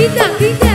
Kita, kita